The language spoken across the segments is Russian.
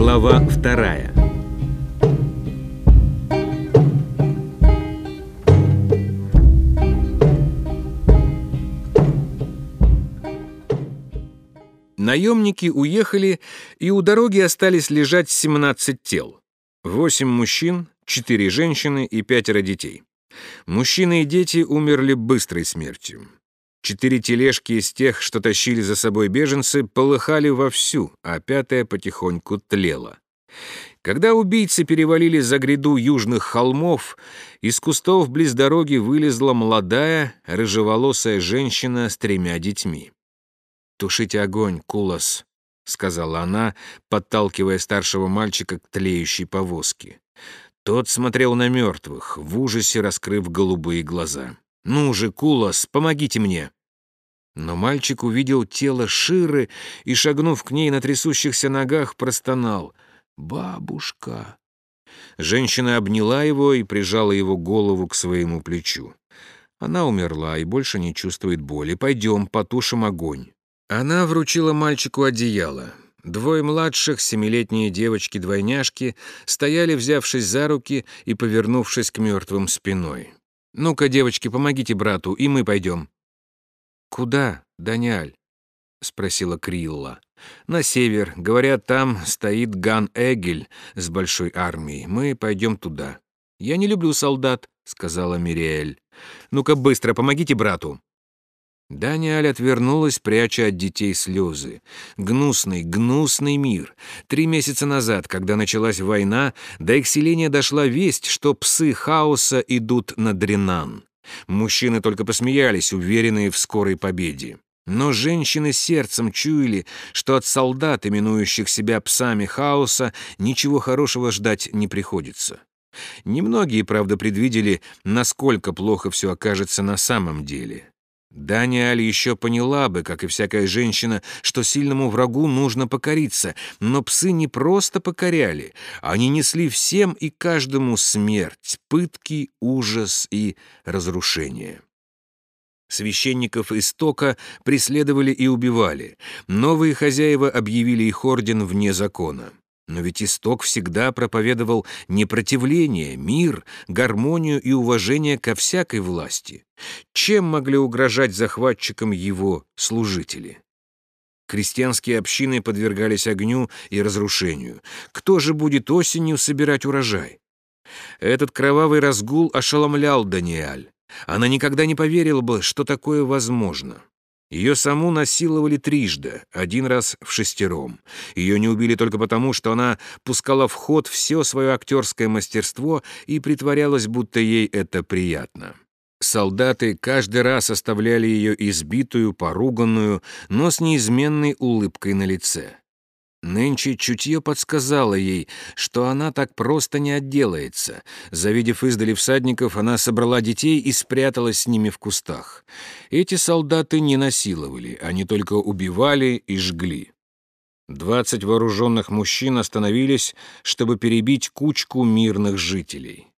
Глава вторая. Наемники уехали, и у дороги остались лежать 17 тел. Восемь мужчин, четыре женщины и пятеро детей. Мужчины и дети умерли быстрой смертью. Четыре тележки из тех, что тащили за собой беженцы, полыхали вовсю, а пятая потихоньку тлела. Когда убийцы перевалили за гряду южных холмов, из кустов близ дороги вылезла молодая, рыжеволосая женщина с тремя детьми. «Тушите огонь, Кулас», — сказала она, подталкивая старшего мальчика к тлеющей повозке. Тот смотрел на мертвых, в ужасе раскрыв голубые глаза. «Ну же, Кулас, помогите мне!» Но мальчик увидел тело Ширы и, шагнув к ней на трясущихся ногах, простонал. «Бабушка!» Женщина обняла его и прижала его голову к своему плечу. Она умерла и больше не чувствует боли. «Пойдем, потушим огонь». Она вручила мальчику одеяло. Двое младших, семилетние девочки-двойняшки, стояли, взявшись за руки и повернувшись к мертвым спиной. «Ну-ка, девочки, помогите брату, и мы пойдем». «Куда, Даниаль?» — спросила Крилла. «На север. Говорят, там стоит Ган-Эгель с большой армией. Мы пойдем туда». «Я не люблю солдат», — сказала Мириэль. «Ну-ка, быстро, помогите брату». Даниэль отвернулась, пряча от детей слезы. Гнусный, гнусный мир. Три месяца назад, когда началась война, до их селения дошла весть, что псы хаоса идут на Дренан. Мужчины только посмеялись, уверенные в скорой победе. Но женщины сердцем чуяли, что от солдат, именующих себя псами хаоса, ничего хорошего ждать не приходится. Немногие, правда, предвидели, насколько плохо все окажется на самом деле. Даниэль еще поняла бы, как и всякая женщина, что сильному врагу нужно покориться, но псы не просто покоряли, они несли всем и каждому смерть, пытки, ужас и разрушение. Священников истока преследовали и убивали. Новые хозяева объявили их орден вне закона. Но ведь исток всегда проповедовал непротивление, мир, гармонию и уважение ко всякой власти. Чем могли угрожать захватчикам его служители? Крестьянские общины подвергались огню и разрушению. Кто же будет осенью собирать урожай? Этот кровавый разгул ошеломлял Даниэль. Она никогда не поверила бы, что такое возможно. Ее саму насиловали трижды, один раз в шестером. Ее не убили только потому, что она пускала в ход все свое актерское мастерство и притворялась, будто ей это приятно. Солдаты каждый раз оставляли ее избитую, поруганную, но с неизменной улыбкой на лице. Нынче чутье подсказало ей, что она так просто не отделается. Завидев издали всадников, она собрала детей и спряталась с ними в кустах. Эти солдаты не насиловали, они только убивали и жгли. Двадцать вооруженных мужчин остановились, чтобы перебить кучку мирных жителей.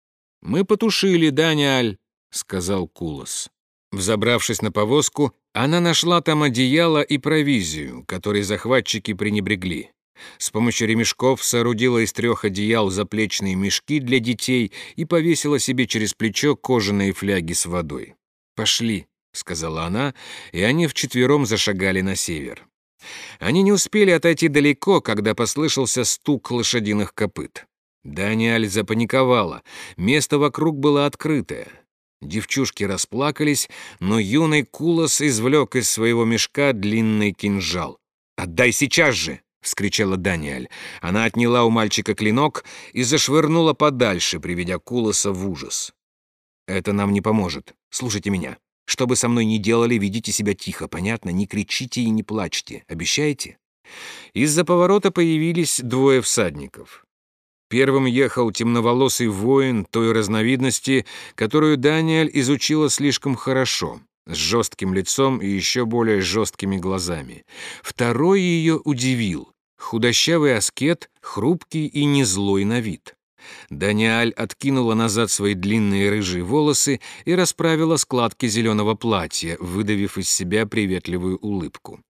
«Мы потушили, Даниаль», — сказал Кулос. Взобравшись на повозку, она нашла там одеяло и провизию, которые захватчики пренебрегли. С помощью ремешков соорудила из трех одеял заплечные мешки для детей и повесила себе через плечо кожаные фляги с водой. «Пошли», — сказала она, и они вчетвером зашагали на север. Они не успели отойти далеко, когда послышался стук лошадиных копыт. Даниэль запаниковала. Место вокруг было открытое. Девчушки расплакались, но юный Кулос извлек из своего мешка длинный кинжал. «Отдай сейчас же!» — вскричала Даниэль. Она отняла у мальчика клинок и зашвырнула подальше, приведя Кулоса в ужас. «Это нам не поможет. Слушайте меня. Что бы со мной ни делали, ведите себя тихо, понятно? Не кричите и не плачьте. Обещаете?» Из-за поворота появились двое всадников. Первым ехал темноволосый воин той разновидности, которую Даниэль изучила слишком хорошо, с жестким лицом и еще более жесткими глазами. Второй ее удивил. Худощавый аскет, хрупкий и незлой на вид. Даниэль откинула назад свои длинные рыжие волосы и расправила складки зеленого платья, выдавив из себя приветливую улыбку.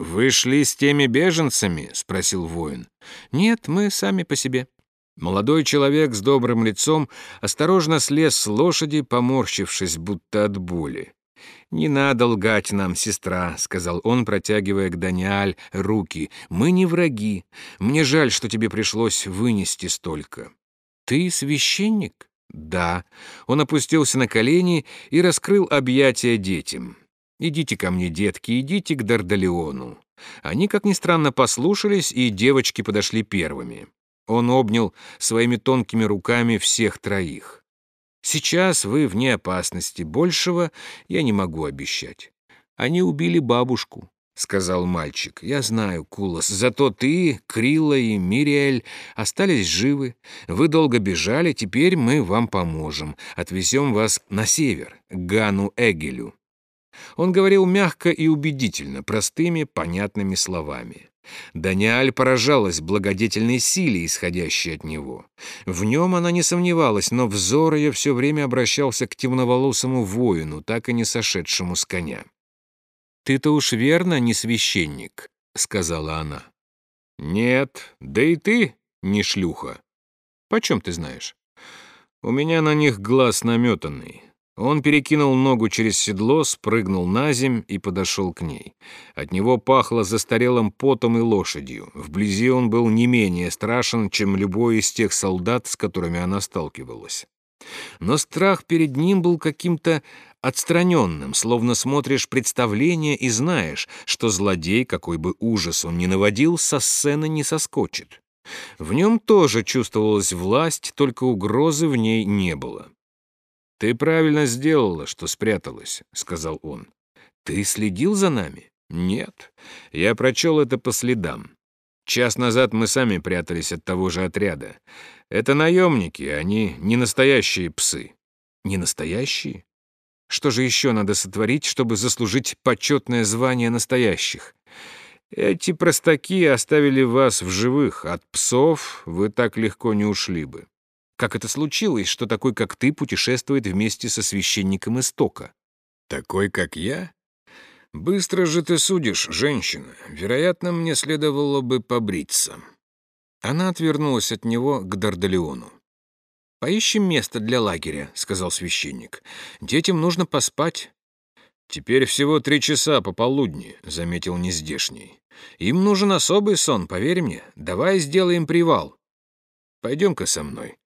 «Вы шли с теми беженцами?» — спросил воин. «Нет, мы сами по себе». Молодой человек с добрым лицом осторожно слез с лошади, поморщившись, будто от боли. «Не надо лгать нам, сестра», — сказал он, протягивая к Даниаль руки. «Мы не враги. Мне жаль, что тебе пришлось вынести столько». «Ты священник?» «Да». Он опустился на колени и раскрыл объятия детям. «Идите ко мне, детки, идите к Дардалиону». Они, как ни странно, послушались, и девочки подошли первыми. Он обнял своими тонкими руками всех троих. «Сейчас вы вне опасности. Большего я не могу обещать. Они убили бабушку. — сказал мальчик. «Я знаю, Кулос. Зато ты, Крилла и Мириэль остались живы. Вы долго бежали, теперь мы вам поможем. Отвезем вас на север, к Гану Эгелю». Он говорил мягко и убедительно, простыми, понятными словами. Даниаль поражалась благодетельной силе, исходящей от него. В нем она не сомневалась, но взор ее все время обращался к темноволосому воину, так и не сошедшему с коня. «Ты-то уж верно не священник», — сказала она. «Нет, да и ты не шлюха. Почем ты знаешь?» «У меня на них глаз наметанный. Он перекинул ногу через седло, спрыгнул на земь и подошел к ней. От него пахло застарелым потом и лошадью. Вблизи он был не менее страшен, чем любой из тех солдат, с которыми она сталкивалась. Но страх перед ним был каким-то отстраненным, словно смотришь представление и знаешь, что злодей, какой бы ужас он ни наводил, со сцены не соскочит. В нем тоже чувствовалась власть, только угрозы в ней не было. «Ты правильно сделала, что спряталась», — сказал он. «Ты следил за нами?» «Нет. Я прочел это по следам. Час назад мы сами прятались от того же отряда. Это наемники, они не настоящие псы». «Не настоящие? Что же еще надо сотворить, чтобы заслужить почетное звание настоящих?» «Эти простаки оставили вас в живых. От псов вы так легко не ушли бы. Как это случилось, что такой, как ты, путешествует вместе со священником Истока? Такой, как я? Быстро же ты судишь, женщина. Вероятно, мне следовало бы побриться. Она отвернулась от него к Дардалиону. «Поищем место для лагеря», — сказал священник. «Детям нужно поспать». «Теперь всего три часа пополудни», — заметил нездешний. «Им нужен особый сон, поверь мне. Давай сделаем привал». Пойдем-ка со мной.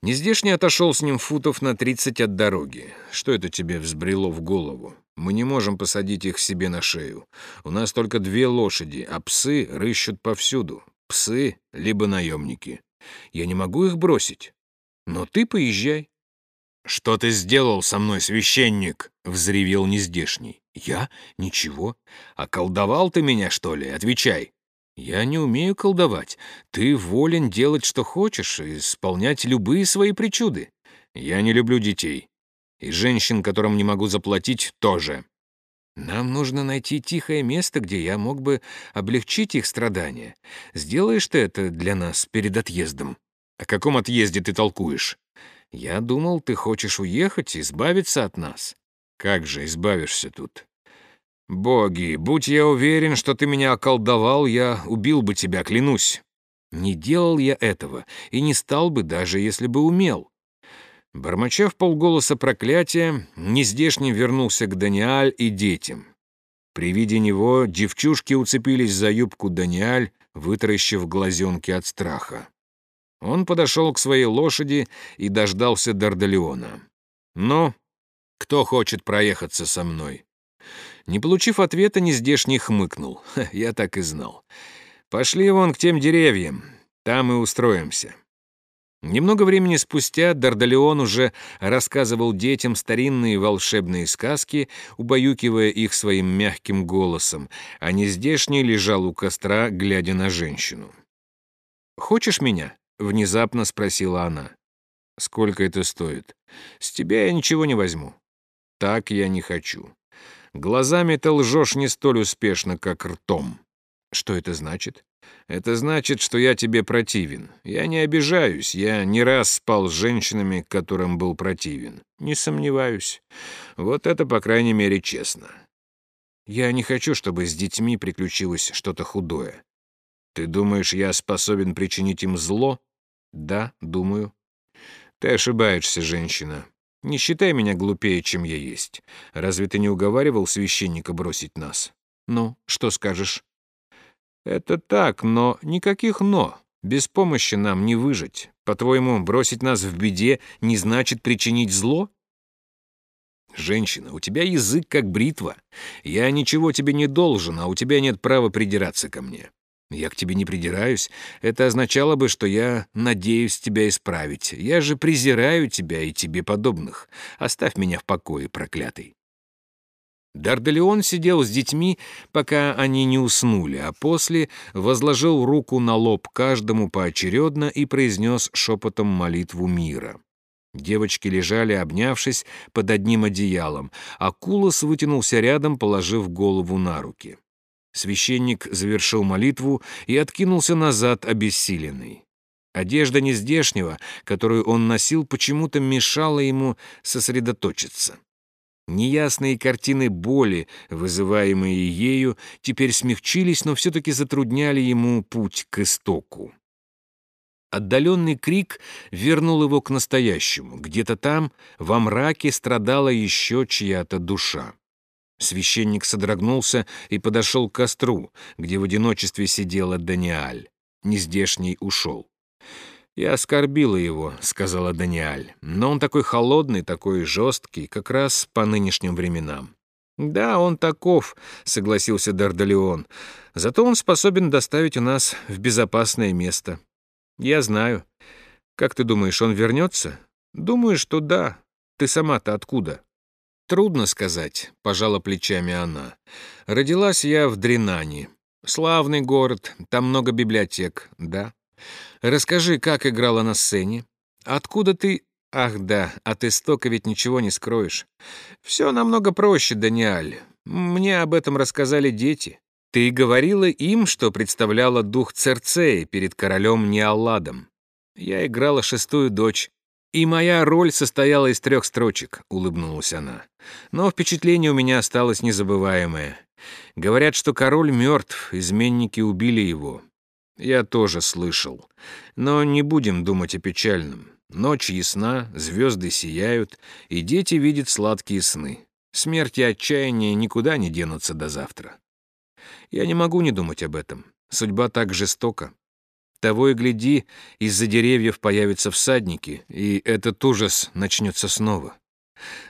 Нездешний отошел с ним футов на тридцать от дороги. Что это тебе взбрело в голову? Мы не можем посадить их себе на шею. У нас только две лошади, а псы рыщут повсюду. Псы либо наемники. Я не могу их бросить. Но ты поезжай. «Что ты сделал со мной, священник?» — взревел нездешний. «Я? Ничего. А колдовал ты меня, что ли? Отвечай». «Я не умею колдовать. Ты волен делать, что хочешь, и исполнять любые свои причуды. Я не люблю детей. И женщин, которым не могу заплатить, тоже. Нам нужно найти тихое место, где я мог бы облегчить их страдания. Сделаешь ты это для нас перед отъездом? О каком отъезде ты толкуешь? Я думал, ты хочешь уехать, избавиться от нас. Как же избавишься тут? «Боги, будь я уверен, что ты меня околдовал, я убил бы тебя, клянусь. Не делал я этого и не стал бы, даже если бы умел». Бормоча полголоса проклятия, нездешний вернулся к Даниаль и детям. При виде него девчушки уцепились за юбку Даниаль, вытаращив глазенки от страха. Он подошел к своей лошади и дождался Дардалиона. «Ну, кто хочет проехаться со мной?» Не получив ответа, нездешний хмыкнул. я так и знал. Пошли вон к тем деревьям, там и устроимся. Немного времени спустя Дардалеон уже рассказывал детям старинные волшебные сказки, убаюкивая их своим мягким голосом, а нездешний лежал у костра, глядя на женщину. «Хочешь меня?» — внезапно спросила она. «Сколько это стоит?» «С тебя я ничего не возьму». «Так я не хочу. Глазами ты лжешь не столь успешно, как ртом. Что это значит? Это значит, что я тебе противен. Я не обижаюсь, я не раз спал с женщинами, которым был противен. Не сомневаюсь. Вот это, по крайней мере, честно. Я не хочу, чтобы с детьми приключилось что-то худое. Ты думаешь, я способен причинить им зло? Да, думаю. Ты ошибаешься, женщина. Не считай меня глупее, чем я есть. Разве ты не уговаривал священника бросить нас? Ну, что скажешь? Это так, но никаких «но». Без помощи нам не выжить. По-твоему, бросить нас в беде не значит причинить зло? Женщина, у тебя язык как бритва. Я ничего тебе не должен, а у тебя нет права придираться ко мне. Я к тебе не придираюсь. Это означало бы, что я надеюсь тебя исправить. Я же презираю тебя и тебе подобных. Оставь меня в покое, проклятый. Дардалеон сидел с детьми, пока они не уснули, а после возложил руку на лоб каждому поочередно и произнес шепотом молитву мира. Девочки лежали, обнявшись под одним одеялом, а Кулос вытянулся рядом, положив голову на руки. Священник завершил молитву и откинулся назад, обессиленный. Одежда нездешнего, которую он носил, почему-то мешала ему сосредоточиться. Неясные картины боли, вызываемые ею, теперь смягчились, но все-таки затрудняли ему путь к истоку. Отдаленный крик вернул его к настоящему. Где-то там, во мраке, страдала еще чья-то душа. Священник содрогнулся и подошел к костру, где в одиночестве сидела Даниаль. Нездешний ушел. «Я оскорбила его», — сказала Даниаль. «Но он такой холодный, такой жесткий, как раз по нынешним временам». «Да, он таков», — согласился Дардалеон. «Зато он способен доставить у нас в безопасное место». «Я знаю. Как ты думаешь, он вернется?» «Думаю, что да. Ты сама-то откуда?» «Трудно сказать», — пожала плечами она. «Родилась я в Дренане. Славный город, там много библиотек, да. Расскажи, как играла на сцене? Откуда ты...» «Ах да, от истока ведь ничего не скроешь. Все намного проще, Даниаль. Мне об этом рассказали дети. Ты говорила им, что представляла дух Церцеи перед королем Неалладом. Я играла шестую дочь, «И моя роль состояла из трех строчек», — улыбнулась она. «Но впечатление у меня осталось незабываемое. Говорят, что король мертв, изменники убили его. Я тоже слышал. Но не будем думать о печальном. Ночь ясна, звезды сияют, и дети видят сладкие сны. Смерть и отчаяние никуда не денутся до завтра. Я не могу не думать об этом. Судьба так жестока. Того и гляди, из-за деревьев появятся всадники, и этот ужас начнется снова.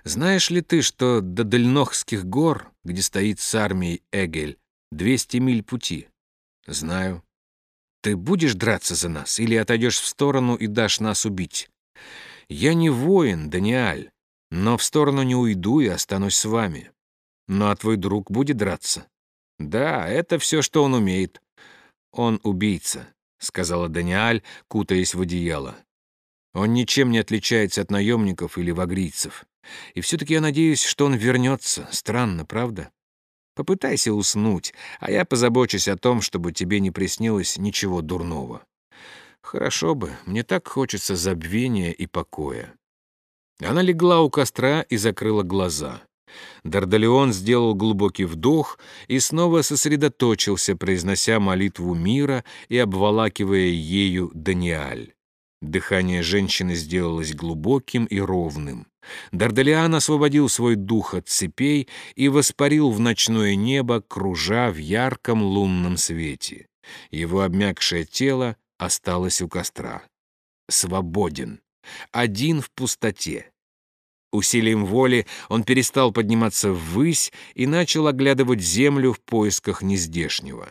Знаешь ли ты, что до Дальнохских гор, где стоит с армией Эгель, 200 миль пути? Знаю. Ты будешь драться за нас или отойдешь в сторону и дашь нас убить? Я не воин, Даниаль, но в сторону не уйду и останусь с вами. Ну а твой друг будет драться? Да, это все, что он умеет. Он убийца. — сказала Даниаль, кутаясь в одеяло. «Он ничем не отличается от наемников или вагрийцев. И все-таки я надеюсь, что он вернется. Странно, правда? Попытайся уснуть, а я позабочусь о том, чтобы тебе не приснилось ничего дурного. Хорошо бы, мне так хочется забвения и покоя». Она легла у костра и закрыла глаза. Дардалеон сделал глубокий вдох и снова сосредоточился, произнося молитву мира и обволакивая ею Даниаль. Дыхание женщины сделалось глубоким и ровным. Дардалиан освободил свой дух от цепей и воспарил в ночное небо, кружа в ярком лунном свете. Его обмякшее тело осталось у костра. Свободен. Один в пустоте. Усилием воли он перестал подниматься ввысь и начал оглядывать землю в поисках нездешнего.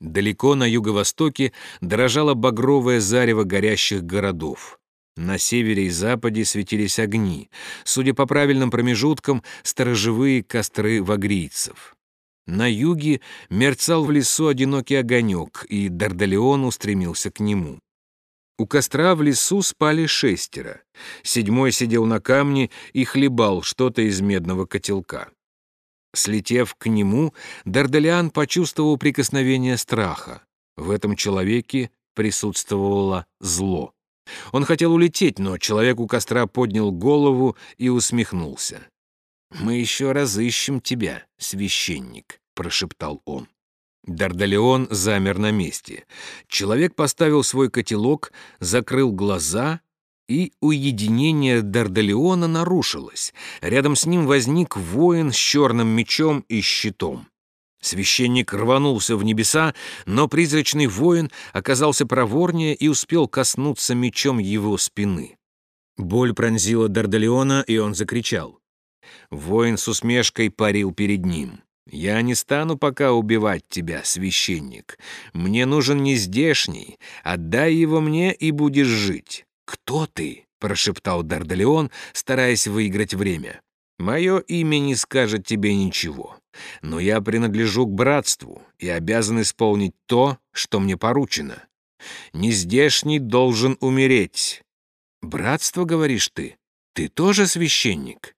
Далеко на юго-востоке дрожало багровое зарево горящих городов. На севере и западе светились огни, судя по правильным промежуткам, сторожевые костры вагрийцев. На юге мерцал в лесу одинокий огонек, и Дардалеон устремился к нему. У костра в лесу спали шестеро. Седьмой сидел на камне и хлебал что-то из медного котелка. Слетев к нему, Дардалиан почувствовал прикосновение страха. В этом человеке присутствовало зло. Он хотел улететь, но человек у костра поднял голову и усмехнулся. «Мы еще разыщем тебя, священник», — прошептал он. Дардалеон замер на месте. Человек поставил свой котелок, закрыл глаза, и уединение Дардалеона нарушилось. Рядом с ним возник воин с черным мечом и щитом. Священник рванулся в небеса, но призрачный воин оказался проворнее и успел коснуться мечом его спины. Боль пронзила Дардалеона, и он закричал. Воин с усмешкой парил перед ним. «Я не стану пока убивать тебя, священник. Мне нужен не здешний. Отдай его мне, и будешь жить». «Кто ты?» — прошептал Дардалеон, стараясь выиграть время. «Мое имя не скажет тебе ничего, но я принадлежу к братству и обязан исполнить то, что мне поручено. Нездешний должен умереть». «Братство, говоришь ты? Ты тоже священник?»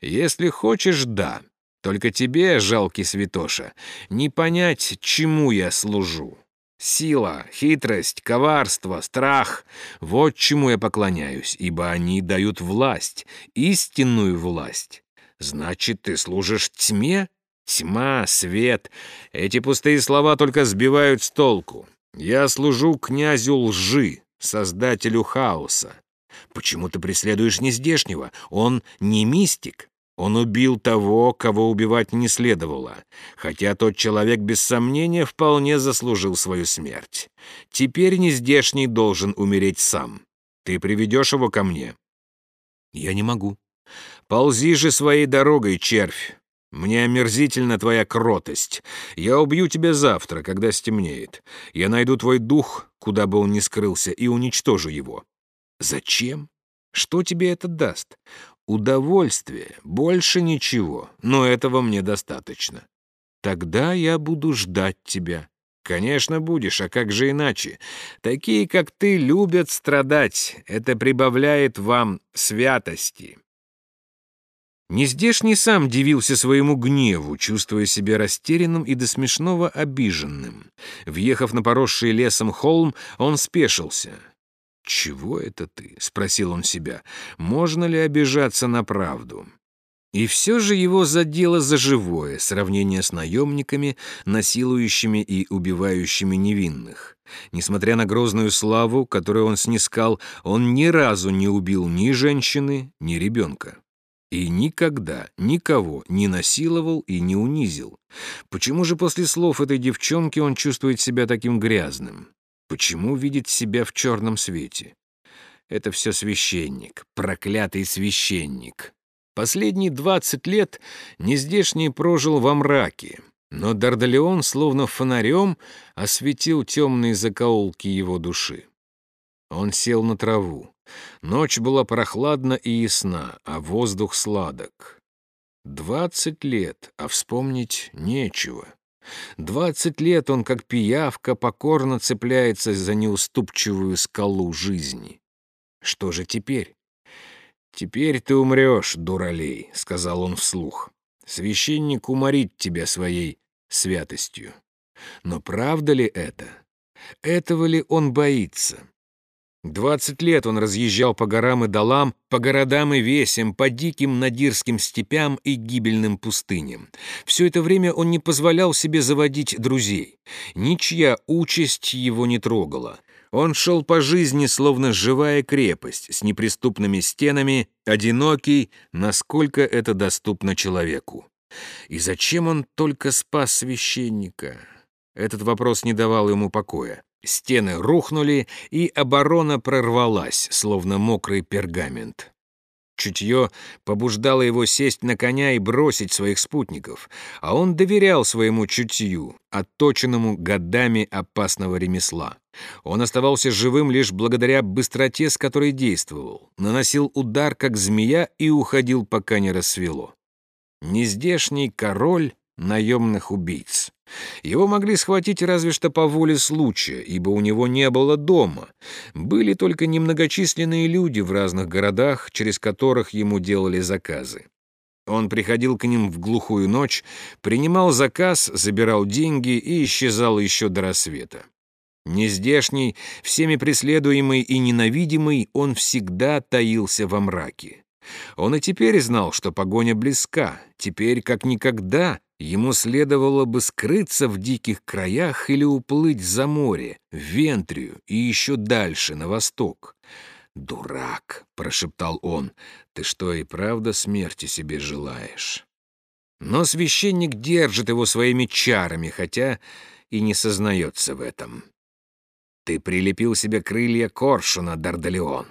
«Если хочешь, да. Только тебе, жалкий святоша, не понять, чему я служу. Сила, хитрость, коварство, страх — вот чему я поклоняюсь, ибо они дают власть, истинную власть. Значит, ты служишь тьме? Тьма, свет — эти пустые слова только сбивают с толку. Я служу князю лжи, создателю хаоса. Почему ты преследуешь нездешнего? Он не мистик. Он убил того, кого убивать не следовало, хотя тот человек без сомнения вполне заслужил свою смерть. Теперь нездешний должен умереть сам. Ты приведешь его ко мне? Я не могу. Ползи же своей дорогой, червь. Мне омерзительна твоя кротость. Я убью тебя завтра, когда стемнеет. Я найду твой дух, куда бы он ни скрылся, и уничтожу его. Зачем? Что тебе это даст? Удовольствие, больше ничего, но этого мне достаточно. Тогда я буду ждать тебя. Конечно, будешь, а как же иначе? Такие, как ты, любят страдать. Это прибавляет вам святости. Нездешний сам дивился своему гневу, чувствуя себя растерянным и до смешного обиженным. Въехав на поросший лесом холм, он спешился — «Чего это ты?» — спросил он себя. «Можно ли обижаться на правду?» И все же его задело за живое сравнение с наемниками, насилующими и убивающими невинных. Несмотря на грозную славу, которую он снискал, он ни разу не убил ни женщины, ни ребенка. И никогда никого не насиловал и не унизил. Почему же после слов этой девчонки он чувствует себя таким грязным? Почему видит себя в черном свете? Это все священник, проклятый священник. Последние двадцать лет нездешний прожил во мраке, но Дардалеон словно фонарем осветил темные закоулки его души. Он сел на траву. Ночь была прохладна и ясна, а воздух сладок. Двадцать лет, а вспомнить нечего. Двадцать лет он, как пиявка, покорно цепляется за неуступчивую скалу жизни. Что же теперь? «Теперь ты умрешь, дуралей», — сказал он вслух. «Священник уморит тебя своей святостью. Но правда ли это? Этого ли он боится? Двадцать лет он разъезжал по горам и долам, по городам и весям, по диким надирским степям и гибельным пустыням. Все это время он не позволял себе заводить друзей. Ничья участь его не трогала. Он шел по жизни, словно живая крепость, с неприступными стенами, одинокий, насколько это доступно человеку. И зачем он только спас священника? Этот вопрос не давал ему покоя. Стены рухнули, и оборона прорвалась, словно мокрый пергамент. Чутье побуждало его сесть на коня и бросить своих спутников, а он доверял своему чутью, отточенному годами опасного ремесла. Он оставался живым лишь благодаря быстроте, с которой действовал, наносил удар, как змея, и уходил, пока не рассвело. Нездешний король наемных убийц. Его могли схватить разве что по воле случая, ибо у него не было дома. Были только немногочисленные люди в разных городах, через которых ему делали заказы. Он приходил к ним в глухую ночь, принимал заказ, забирал деньги и исчезал еще до рассвета. Нездешний, всеми преследуемый и ненавидимый, он всегда таился во мраке. Он и теперь знал, что погоня близка. Теперь, как никогда, ему следовало бы скрыться в диких краях или уплыть за море, в Вентрию и еще дальше, на восток. «Дурак!» — прошептал он. «Ты что, и правда смерти себе желаешь?» Но священник держит его своими чарами, хотя и не сознается в этом. «Ты прилепил себе крылья коршуна, Дардалеон.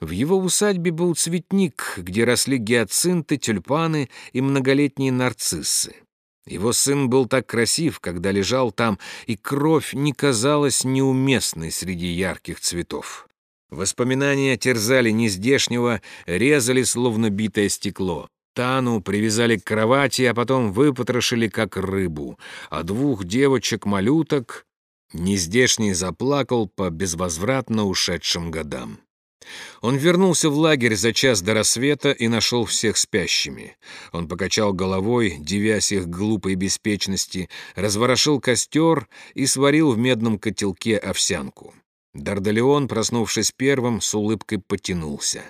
В его усадьбе был цветник, где росли гиацинты, тюльпаны и многолетние нарциссы. Его сын был так красив, когда лежал там, и кровь не казалась неуместной среди ярких цветов. Воспоминания терзали нездешнего, резали, словно битое стекло. Тану привязали к кровати, а потом выпотрошили, как рыбу, а двух девочек-малюток нездешний заплакал по безвозвратно ушедшим годам. Он вернулся в лагерь за час до рассвета и нашел всех спящими. Он покачал головой, девясь их глупой беспечности, разворошил костер и сварил в медном котелке овсянку. Дардалеон, проснувшись первым, с улыбкой потянулся.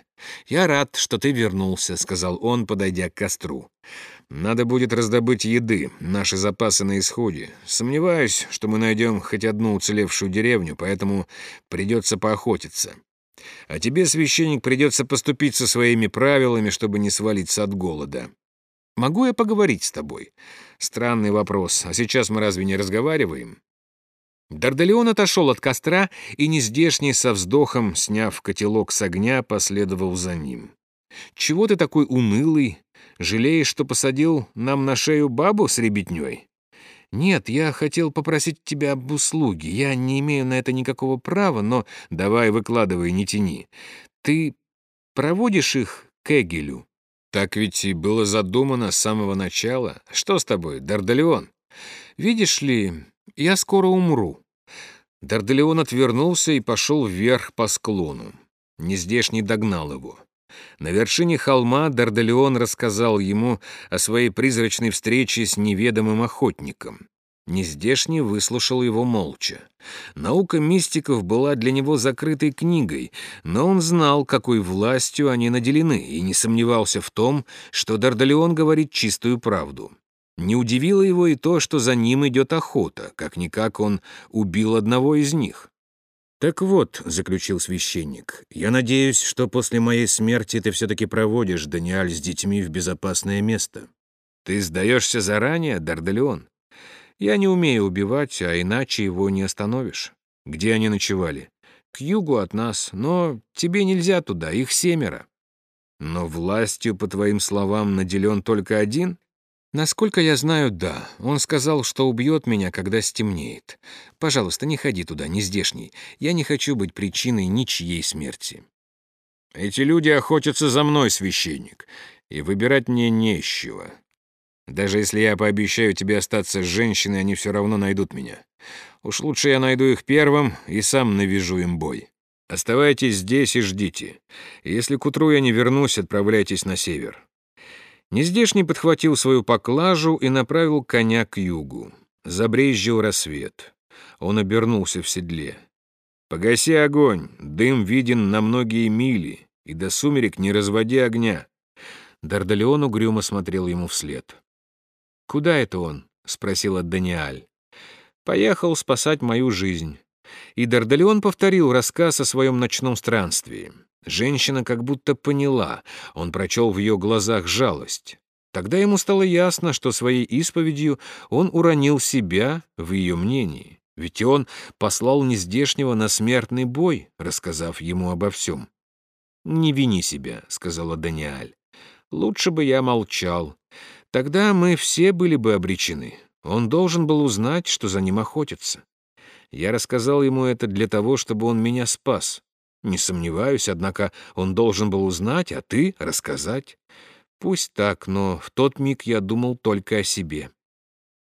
«Я рад, что ты вернулся», — сказал он, подойдя к костру. «Надо будет раздобыть еды, наши запасы на исходе. Сомневаюсь, что мы найдем хоть одну уцелевшую деревню, поэтому придется поохотиться. А тебе, священник, придется поступить со своими правилами, чтобы не свалиться от голода. Могу я поговорить с тобой? Странный вопрос. А сейчас мы разве не разговариваем? Дардалеон отошел от костра, и нездешний со вздохом, сняв котелок с огня, последовал за ним. «Чего ты такой унылый? Жалеешь, что посадил нам на шею бабу с ребятней?» «Нет, я хотел попросить тебя об услуге. Я не имею на это никакого права, но...» «Давай, выкладывай, не тяни. Ты проводишь их к Эгелю?» «Так ведь и было задумано с самого начала. Что с тобой, Дардалеон?» «Видишь ли, я скоро умру». Дардалеон отвернулся и пошел вверх по склону. Нездешний догнал его. На вершине холма Дардалеон рассказал ему о своей призрачной встрече с неведомым охотником. Нездешний выслушал его молча. Наука мистиков была для него закрытой книгой, но он знал, какой властью они наделены, и не сомневался в том, что Дардалеон говорит чистую правду. Не удивило его и то, что за ним идет охота, как-никак он убил одного из них. «Так вот», — заключил священник, — «я надеюсь, что после моей смерти ты все-таки проводишь Даниэль с детьми в безопасное место. Ты сдаешься заранее, Дардалеон? Я не умею убивать, а иначе его не остановишь. Где они ночевали? К югу от нас, но тебе нельзя туда, их семеро. Но властью, по твоим словам, наделен только один?» «Насколько я знаю, да. Он сказал, что убьет меня, когда стемнеет. Пожалуйста, не ходи туда, не здешний. Я не хочу быть причиной ничьей смерти». «Эти люди охотятся за мной, священник, и выбирать мне нечего. Даже если я пообещаю тебе остаться с женщиной, они все равно найдут меня. Уж лучше я найду их первым и сам навяжу им бой. Оставайтесь здесь и ждите. Если к утру я не вернусь, отправляйтесь на север. Нездешний подхватил свою поклажу и направил коня к югу. Забрезжил рассвет. Он обернулся в седле. «Погаси огонь, дым виден на многие мили, и до сумерек не разводи огня». Дардалеон угрюмо смотрел ему вслед. «Куда это он?» — спросила Даниаль. «Поехал спасать мою жизнь». И Дардалеон повторил рассказ о своем ночном странствии. Женщина как будто поняла, он прочел в ее глазах жалость. Тогда ему стало ясно, что своей исповедью он уронил себя в ее мнении. Ведь он послал нездешнего на смертный бой, рассказав ему обо всем. «Не вини себя», — сказала Даниэль. «Лучше бы я молчал. Тогда мы все были бы обречены. Он должен был узнать, что за ним охотятся. Я рассказал ему это для того, чтобы он меня спас. Не сомневаюсь, однако он должен был узнать, а ты — рассказать. Пусть так, но в тот миг я думал только о себе.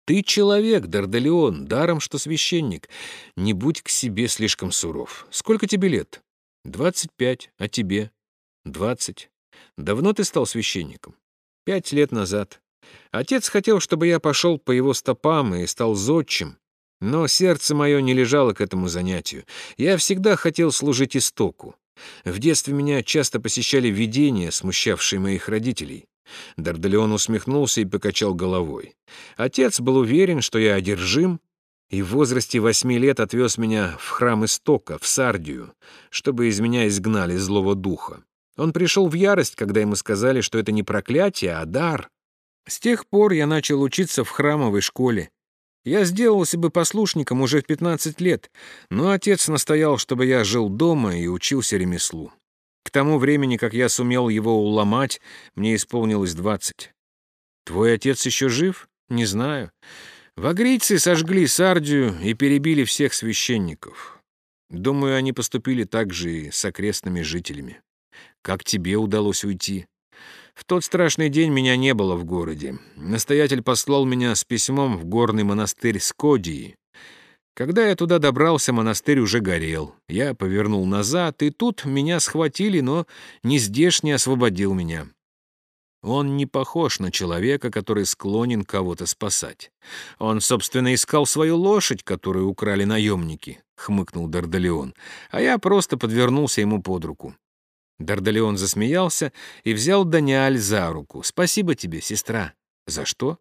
Ты человек, Дардалеон, даром что священник. Не будь к себе слишком суров. Сколько тебе лет? Двадцать пять. А тебе? Двадцать. Давно ты стал священником? Пять лет назад. Отец хотел, чтобы я пошел по его стопам и стал зодчим. Но сердце мое не лежало к этому занятию. Я всегда хотел служить истоку. В детстве меня часто посещали видения, смущавшие моих родителей. Дардалеон усмехнулся и покачал головой. Отец был уверен, что я одержим, и в возрасте восьми лет отвез меня в храм Истока, в Сардию, чтобы из меня изгнали злого духа. Он пришел в ярость, когда ему сказали, что это не проклятие, а дар. С тех пор я начал учиться в храмовой школе. Я сделался бы послушником уже в 15 лет, но отец настоял, чтобы я жил дома и учился ремеслу. К тому времени, как я сумел его уломать, мне исполнилось 20. Твой отец еще жив? Не знаю. Вагрийцы сожгли Сардию и перебили всех священников. Думаю, они поступили так же и с окрестными жителями. Как тебе удалось уйти? В тот страшный день меня не было в городе. Настоятель послал меня с письмом в горный монастырь Скодии. Когда я туда добрался, монастырь уже горел. Я повернул назад, и тут меня схватили, но нездешний освободил меня. Он не похож на человека, который склонен кого-то спасать. Он, собственно, искал свою лошадь, которую украли наемники, — хмыкнул Дардалеон, а я просто подвернулся ему под руку. Дардалеон засмеялся и взял Даниаль за руку. «Спасибо тебе, сестра». «За что?»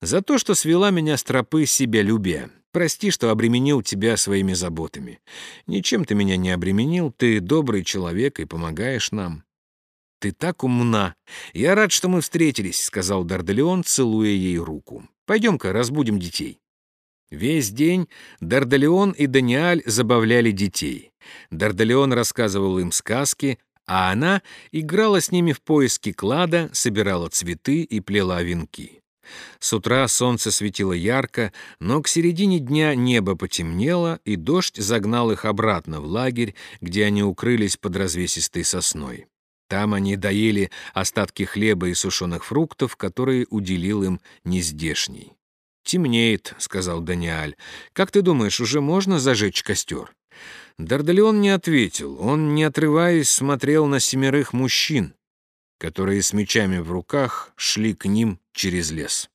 «За то, что свела меня с тропы себялюбия. Прости, что обременил тебя своими заботами. Ничем ты меня не обременил, ты добрый человек и помогаешь нам». «Ты так умна! Я рад, что мы встретились», — сказал Дардалеон, целуя ей руку. «Пойдем-ка, разбудим детей». Весь день Дардалеон и Даниаль забавляли детей. Дардалеон рассказывал им сказки, а она играла с ними в поиски клада, собирала цветы и плела венки. С утра солнце светило ярко, но к середине дня небо потемнело, и дождь загнал их обратно в лагерь, где они укрылись под развесистой сосной. Там они доели остатки хлеба и сушеных фруктов, которые уделил им нездешний. «Темнеет», — сказал Даниаль. «Как ты думаешь, уже можно зажечь костер?» Дардалион не ответил. Он, не отрываясь, смотрел на семерых мужчин, которые с мечами в руках шли к ним через лес.